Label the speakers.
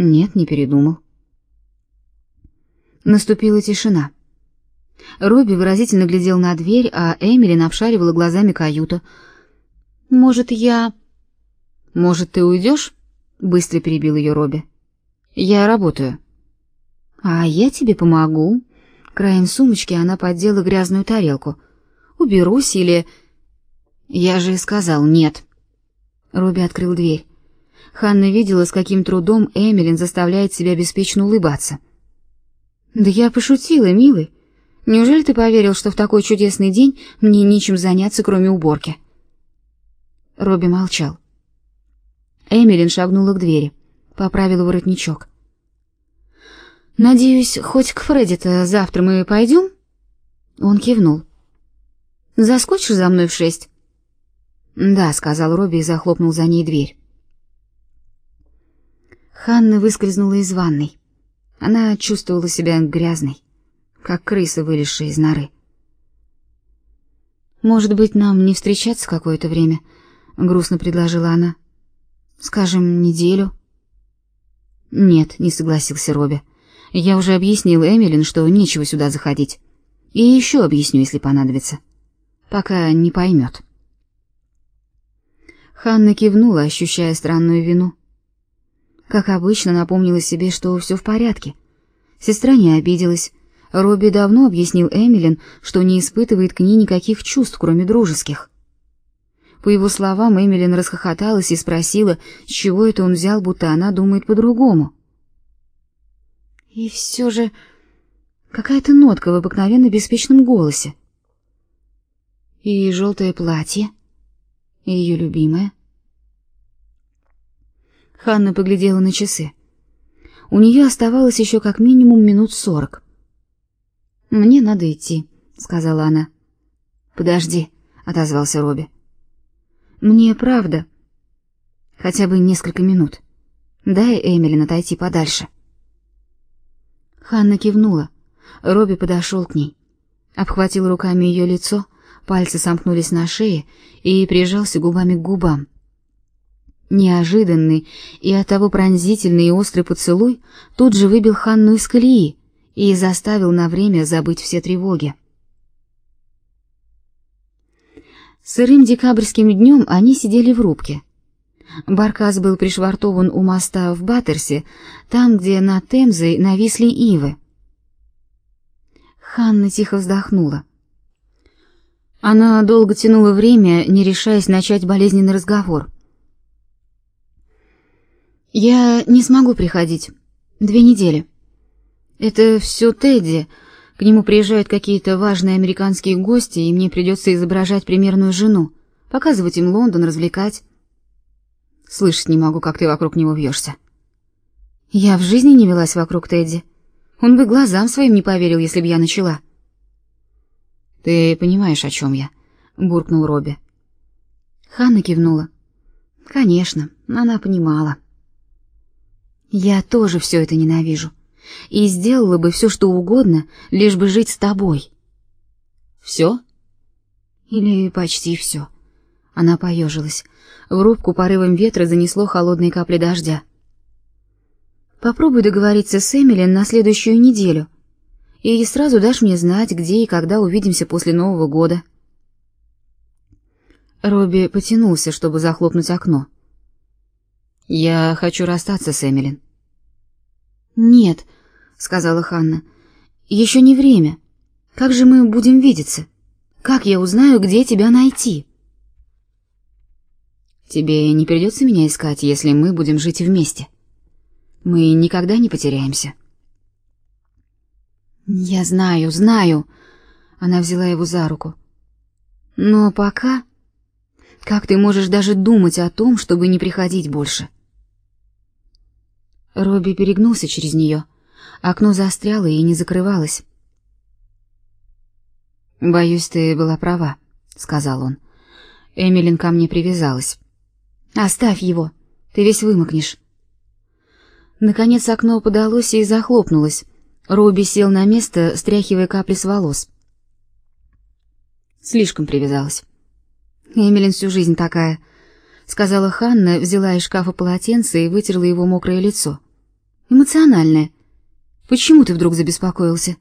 Speaker 1: Нет, не передумал. Наступила тишина. Робби выразительно глядел на дверь, а Эмили обшаривала глазами каюту. «Может, я...» «Может, ты уйдешь?» — быстро перебил ее Робби. «Я работаю». «А я тебе помогу». Краем сумочки она поддела грязную тарелку. «Уберусь или...» «Я же сказал нет». Робби открыл дверь. Ханна видела, с каким трудом Эмилин заставляет себя беспечно улыбаться. «Да я пошутила, милый. Неужели ты поверил, что в такой чудесный день мне нечем заняться, кроме уборки?» Робби молчал. Эмилин шагнула к двери, поправила воротничок. «Надеюсь, хоть к Фредди-то завтра мы пойдем?» Он кивнул. «Заскочишь за мной в шесть?» «Да», — сказал Робби и захлопнул за ней дверь. Ханна выскользнула из ванной. Она чувствовала себя грязной, как крыса, вылезшая из норы. «Может быть, нам не встречаться какое-то время?» — грустно предложила она. «Скажем, неделю?» «Нет», — не согласился Робби. «Я уже объяснил Эмилин, что нечего сюда заходить. И еще объясню, если понадобится. Пока не поймет». Ханна кивнула, ощущая странную вину. Как обычно, напомнила себе, что все в порядке. Сестра не обиделась. Робби давно объяснил Эмилин, что не испытывает к ней никаких чувств, кроме дружеских. По его словам, Эмилин расхохоталась и спросила, с чего это он взял, будто она думает по-другому. И все же какая-то нотка в обыкновенно беспечном голосе. И желтое платье, и ее любимое. Ханна поглядела на часы. У нее оставалось еще как минимум минут сорок. «Мне надо идти», — сказала она. «Подожди», — отозвался Робби. «Мне правда. Хотя бы несколько минут. Дай Эмилин отойти подальше». Ханна кивнула. Робби подошел к ней, обхватил руками ее лицо, пальцы сомкнулись на шее и прижался губами к губам. Неожиданный и оттого пронзительный и острый поцелуй тут же выбил Ханну из колеи и заставил на время забыть все тревоги. Сырым декабрьским днем они сидели в рубке. Баркас был пришвартован у моста в Баттерсе, там, где над Темзой нависли ивы. Ханна тихо вздохнула. Она долго тянула время, не решаясь начать болезненный разговор. Я не смогу приходить. Две недели. Это все Тедди. К нему приезжают какие-то важные американские гости, и мне придется изображать примерную жену, показывать им Лондон, развлекать. Слышать не могу, как ты вокруг него вьешься. Я в жизни не велась вокруг Тедди. Он бы глазам своим не поверил, если бы я начала. Ты понимаешь, о чем я? буркнул Робби. Ханна кивнула. Конечно, она понимала. Я тоже все это ненавижу. И сделала бы все, что угодно, лишь бы жить с тобой. Все? Или почти все. Она поежилась. В рубку порывом ветра занесло холодные капли дождя. Попробуй договориться с Эмилием на следующую неделю. И сразу дашь мне знать, где и когда увидимся после Нового года. Робби потянулся, чтобы захлопнуть окно. Я хочу расстаться с Эмилин. Нет, сказала Ханна. Еще не время. Как же мы будем видеться? Как я узнаю, где тебя найти? Тебе не придется меня искать, если мы будем жить вместе. Мы никогда не потеряемся. Я знаю, знаю. Она взяла его за руку. Но пока как ты можешь даже думать о том, чтобы не приходить больше? Робби перегнулся через нее. Окно застряло и не закрывалось. «Боюсь, ты была права», — сказал он. Эмилин ко мне привязалась. «Оставь его, ты весь вымокнешь». Наконец окно подалось и захлопнулось. Робби сел на место, стряхивая капли с волос. Слишком привязалась. Эмилин всю жизнь такая, сказала Ханна, взяла из шкафа полотенце и вытерла его мокрое лицо. Эмоциональная. Почему ты вдруг забеспокоился?»